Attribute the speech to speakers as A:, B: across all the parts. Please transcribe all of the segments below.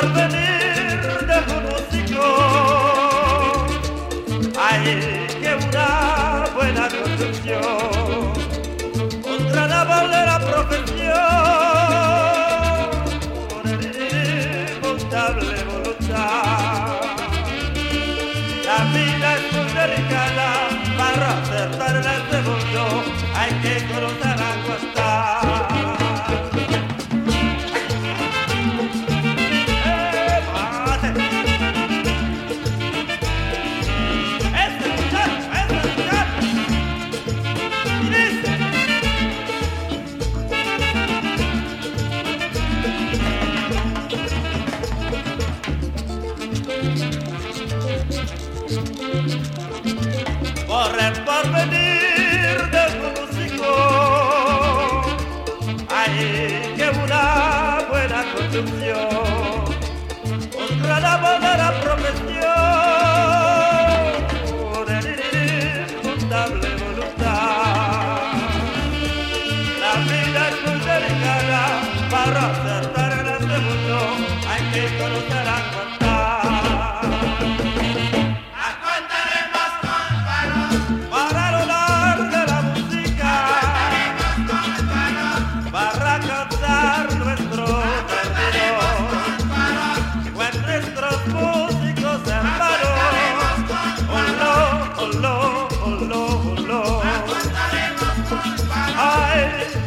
A: porvenir de conocido. Hay que una buena protección contra la la profesión por el inmontable voluntad. La vida es muy delicada para acertar en este hay que conocer por el porvenir del músico hay que una buena construcción, otra buena profesión, una irrefutable voluntad. La vida es muy delicada para acertar en este mundo, hay que conocer a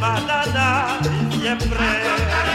A: balada siempre.